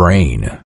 brain.